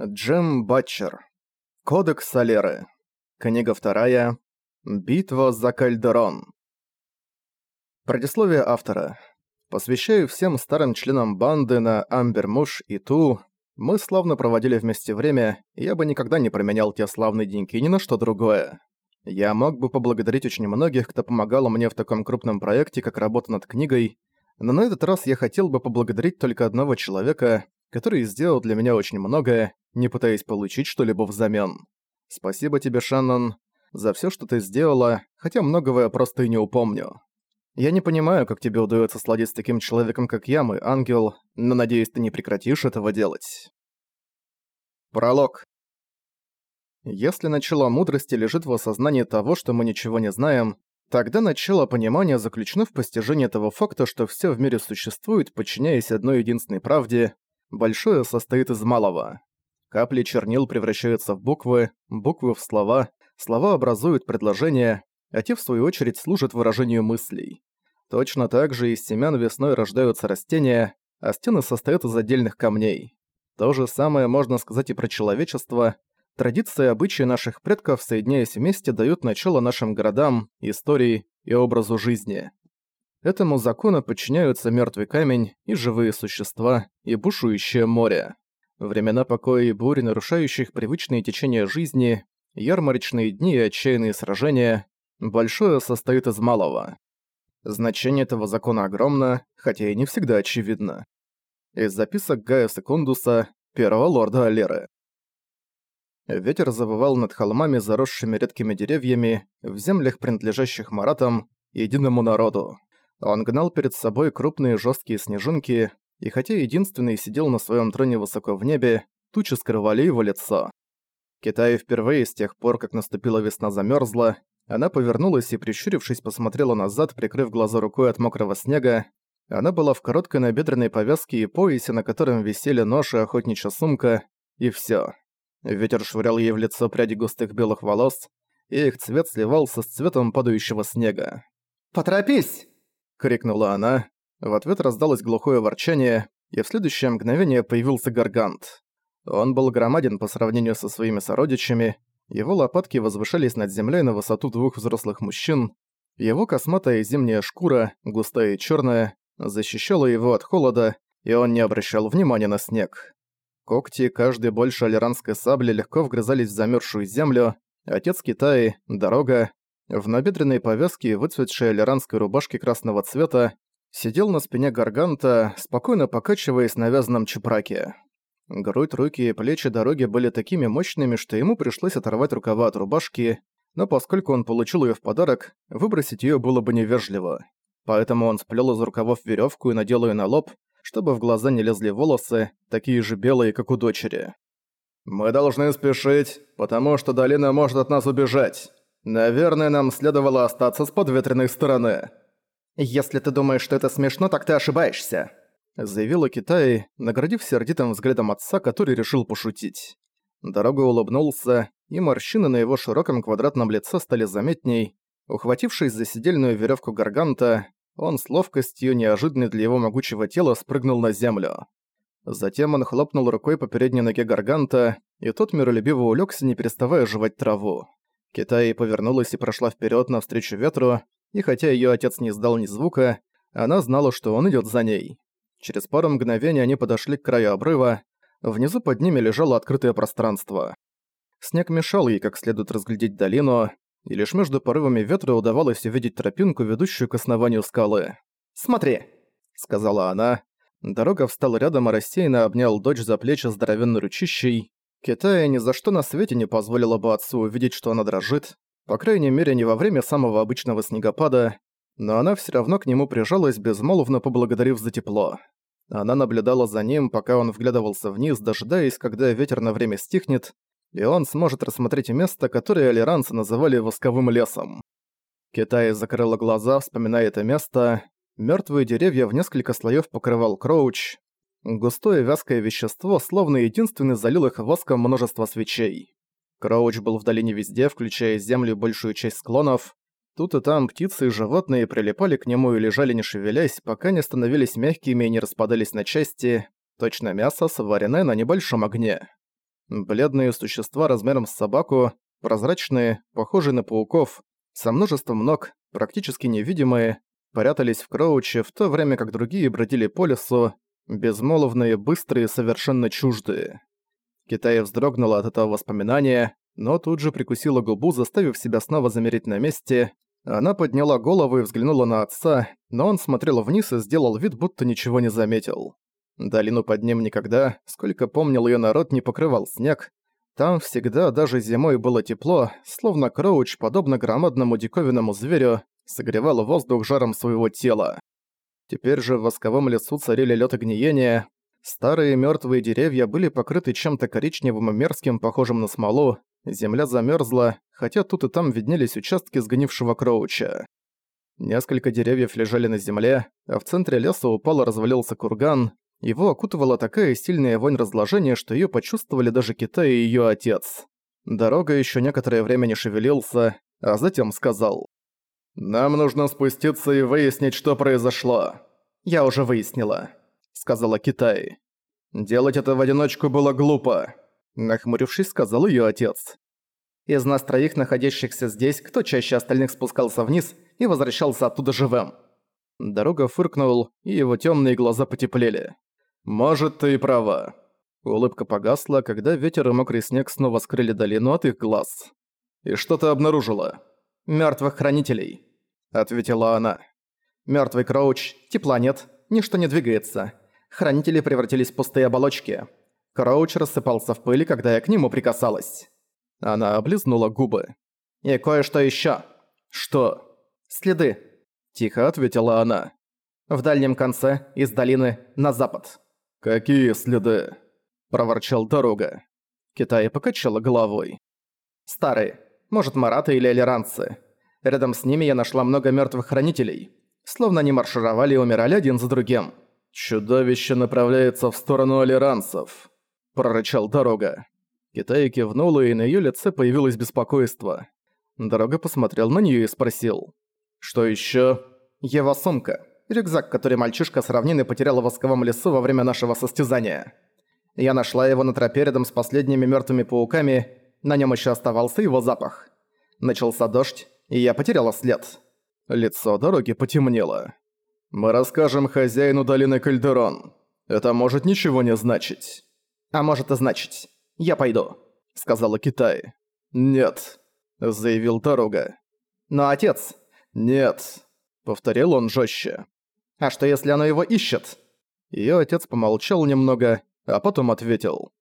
Джим Батчер. Кодекс Солеры. Книга вторая. Битва за Кальдерон. Предисловие автора. Посвящаю всем старым членам банды на Амбермуш и Ту. Мы славно проводили вместе время, и я бы никогда не променял те славные деньги ни на что другое. Я мог бы поблагодарить очень многих, кто помогал мне в таком крупном проекте, как работа над книгой, но на этот раз я хотел бы поблагодарить только одного человека, который сделал для меня очень многое, не пытаясь получить что-либо взамен. Спасибо тебе, Шаннон, за все, что ты сделала, хотя многого я просто и не упомню. Я не понимаю, как тебе удается сладить с таким человеком, как я, мой ангел, но надеюсь, ты не прекратишь этого делать. Пролог. Если начало мудрости лежит в осознании того, что мы ничего не знаем, тогда начало понимания заключено в постижении того факта, что все в мире существует, подчиняясь одной единственной правде, большое состоит из малого. Капли чернил превращаются в буквы, буквы в слова, слова образуют предложения, а те в свою очередь служат выражению мыслей. Точно так же из семян весной рождаются растения, а стены состоят из отдельных камней. То же самое можно сказать и про человечество. Традиции и обычаи наших предков, соединяясь вместе, дают начало нашим городам, истории и образу жизни. Этому закону подчиняются мертвый камень и живые существа, и бушующее море. Времена покоя и бурь, нарушающих привычные течения жизни, ярмарочные дни и отчаянные сражения, большое состоит из малого. Значение этого закона огромно, хотя и не всегда очевидно. Из записок Гая Секундуса, первого лорда Алеры. Ветер завывал над холмами, заросшими редкими деревьями, в землях, принадлежащих маратам, единому народу. Он гнал перед собой крупные жесткие снежинки, и хотя единственный сидел на своем троне высоко в небе, тучи скрывали его лицо. Китай впервые с тех пор, как наступила весна, замерзла. Она повернулась и, прищурившись, посмотрела назад, прикрыв глаза рукой от мокрого снега. Она была в короткой набедренной повязке и поясе, на котором висели нож и охотничья сумка, и все. Ветер швырял ей в лицо пряди густых белых волос, и их цвет сливался с цветом падающего снега. «Поторопись!» — крикнула она, в ответ раздалось глухое ворчание, и в следующее мгновение появился Гаргант. Он был громаден по сравнению со своими сородичами, его лопатки возвышались над землей на высоту двух взрослых мужчин, его косматая зимняя шкура, густая и черная, защищала его от холода, и он не обращал внимания на снег. Когти, каждый больше алиранской сабли, легко вгрызались в замерзшую землю, отец Китаи, дорога, в набедренной повязке выцветшей алиранской рубашке красного цвета, Сидел на спине гарганта, спокойно покачиваясь на вязаном чепраке. Грудь, руки и плечи дороги были такими мощными, что ему пришлось оторвать рукава от рубашки, но поскольку он получил ее в подарок, выбросить ее было бы невежливо. Поэтому он сплел из рукавов веревку и надел ее на лоб, чтобы в глаза не лезли волосы, такие же белые, как у дочери. «Мы должны спешить, потому что долина может от нас убежать. Наверное, нам следовало остаться с подветренной стороны». «Если ты думаешь, что это смешно, так ты ошибаешься», заявила Китай, наградив сердитым взглядом отца, который решил пошутить. Дорога улыбнулся, и морщины на его широком квадратном лице стали заметней. Ухватившись за сидельную веревку гарганта, он с ловкостью, неожиданной для его могучего тела, спрыгнул на землю. Затем он хлопнул рукой по передней ноге гарганта, и тот миролюбиво улегся, не переставая жевать траву. Китай повернулась и прошла вперед навстречу ветру, и хотя ее отец не издал ни звука, она знала, что он идет за ней. Через пару мгновений они подошли к краю обрыва, внизу под ними лежало открытое пространство. Снег мешал ей как следует разглядеть долину, и лишь между порывами ветра удавалось увидеть тропинку, ведущую к основанию скалы. «Смотри!» — сказала она. Дорога встал рядом и рассеянно обнял дочь за плечи здоровенной ручищей. Китая ни за что на свете не позволила бы отцу увидеть, что она дрожит, по крайней мере, не во время самого обычного снегопада, но она все равно к нему прижалась, безмолвно поблагодарив за тепло. Она наблюдала за ним, пока он вглядывался вниз, дожидаясь, когда ветер на время стихнет, и он сможет рассмотреть место, которое алиранцы называли «восковым лесом». Китай закрыла глаза, вспоминая это место. Мертвые деревья в несколько слоев покрывал кроуч. Густое вязкое вещество, словно единственный, залил их воском множество свечей. Кроуч был в долине везде, включая землю и большую часть склонов. Тут и там птицы и животные прилипали к нему и лежали не шевелясь, пока не становились мягкими и не распадались на части. Точно мясо, сваренное на небольшом огне. Бледные существа размером с собаку, прозрачные, похожие на пауков, со множеством ног, практически невидимые, прятались в Кроуче, в то время как другие бродили по лесу, безмолвные, быстрые, совершенно чуждые. Китай вздрогнула от этого воспоминания, но тут же прикусила губу, заставив себя снова замереть на месте. Она подняла голову и взглянула на отца, но он смотрел вниз и сделал вид, будто ничего не заметил. Долину под ним никогда, сколько помнил ее народ, не покрывал снег. Там всегда, даже зимой, было тепло, словно Кроуч, подобно громадному диковинному зверю, согревал воздух жаром своего тела. Теперь же в восковом лесу царили лед и гниение. Старые мертвые деревья были покрыты чем-то коричневым и мерзким, похожим на смолу. Земля замерзла, хотя тут и там виднелись участки сгнившего Кроуча. Несколько деревьев лежали на земле, а в центре леса упал и развалился курган. Его окутывала такая сильная вонь разложения, что её почувствовали даже Китай и её отец. Дорога ещё некоторое время не шевелился, а затем сказал. «Нам нужно спуститься и выяснить, что произошло». «Я уже выяснила», — сказала Китай. «Делать это в одиночку было глупо», — нахмурившись, сказал её отец. «Из нас троих, находящихся здесь, кто чаще остальных спускался вниз и возвращался оттуда живым?» Дорога фыркнул, и его тёмные глаза потеплели. «Может, ты и права». Улыбка погасла, когда ветер и мокрый снег снова скрыли долину от их глаз. «И что ты обнаружила?» «Мёртвых хранителей», — ответила она. «Мёртвый Кроуч, тепла нет, ничто не двигается. Хранители превратились в пустые оболочки. Кроуч рассыпался в пыли, когда я к нему прикасалась». Она облизнула губы. «И кое-что ещё». «Что?» «Следы», — тихо ответила она. «В дальнем конце, из долины, на запад». «Какие следы?» – проворчал дорога. Китай покачала головой. «Старые. Может, мараты или элеранцы. Рядом с ними я нашла много мертвых хранителей. Словно они маршировали и умирали один за другим». «Чудовище направляется в сторону алиранцев», – прорычал дорога. Китай кивнула, и на её лице появилось беспокойство. Дорога посмотрел на неё и спросил. «Что ещё?» «Его сумка. Рюкзак, который мальчишка с равнины потерял в восковом лесу во время нашего состязания. Я нашла его на тропе рядом с последними мертвыми пауками, на нем еще оставался его запах. Начался дождь, и я потеряла след. Лицо дороги потемнело. «Мы расскажем хозяину долины Кальдерон. Это может ничего не значить». «А может и значить. Я пойду», — сказала Китай. «Нет», — заявил дорога. «Но отец...» «Нет», — повторил он жестче. А что если оно его ищет?» Её отец помолчал немного, а потом ответил.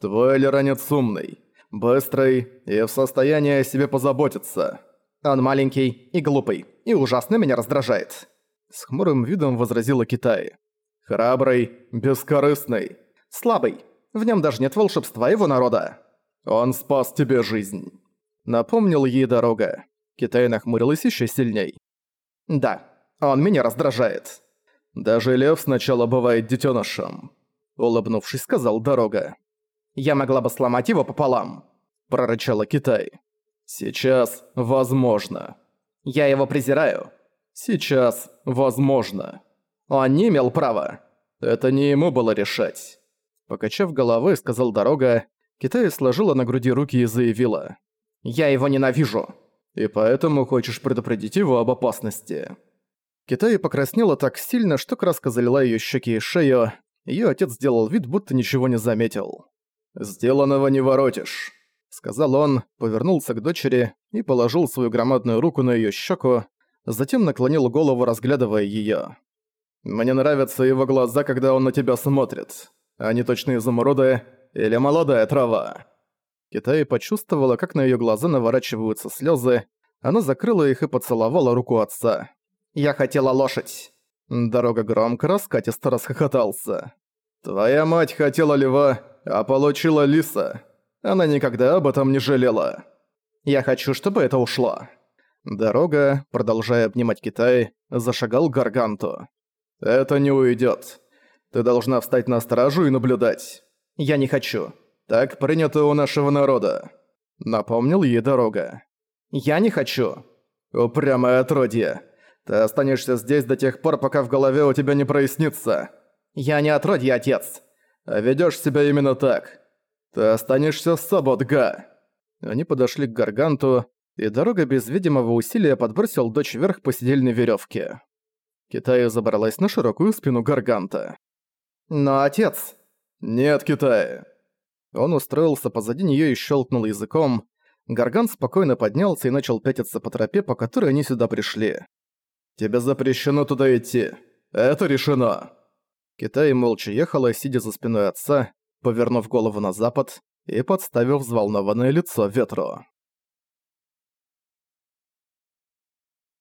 «Твой лиранец умный, быстрый и в состоянии о себе позаботиться. Он маленький и глупый, и ужасно меня раздражает». С хмурым видом возразила Китай. «Храбрый, бескорыстный, слабый. В нем даже нет волшебства его народа. Он спас тебе жизнь». Напомнил ей дорога. Китай нахмурилась еще сильней. «Да, он меня раздражает». «Даже лев сначала бывает детенышем», — улыбнувшись, сказал Дорога. «Я могла бы сломать его пополам», — прорычала Китай. «Сейчас возможно». «Я его презираю». «Сейчас возможно». «Он не имел права». «Это не ему было решать». Покачав головой, сказал Дорога, Китай сложила на груди руки и заявила. «Я его ненавижу». «И поэтому хочешь предупредить его об опасности». Китай покраснела так сильно, что краска залила её щеки и шею. Её отец сделал вид, будто ничего не заметил. «Сделанного не воротишь», — сказал он, повернулся к дочери и положил свою громадную руку на её щеку, затем наклонил голову, разглядывая её. «Мне нравятся его глаза, когда он на тебя смотрит. Они точно изумруды или молодая трава». Китай почувствовала, как на её глаза наворачиваются слёзы, она закрыла их и поцеловала руку отца. Я хотела лошадь». Дорога громко раскатисто расхохотался. «Твоя мать хотела льва, а получила лиса. Она никогда об этом не жалела. Я хочу, чтобы это ушло». Дорога, продолжая обнимать Китай, зашагал Гарганту. «Это не уйдет. Ты должна встать на стражу и наблюдать. Я не хочу. Так принято у нашего народа», — напомнил ей Дорога. «Я не хочу». «Упрямое отродье. Ты останешься здесь до тех пор, пока в голове у тебя не прояснится. Я не отродье, отец. А ведёшь себя именно так. «Ты останешься с Саботга!» Они подошли к Гарганту, и дорога без видимого усилия подбросил дочь вверх по сидельной веревке. Китая забралась на широкую спину Гарганта. «Но отец...» «Нет, Китая!» Он устроился позади нее и щелкнул языком. Гаргант спокойно поднялся и начал пятиться по тропе, по которой они сюда пришли. «Тебе запрещено туда идти. Это решено!» Китай молча ехала, сидя за спиной отца, повернув голову на запад и подставив взволнованное лицо ветру.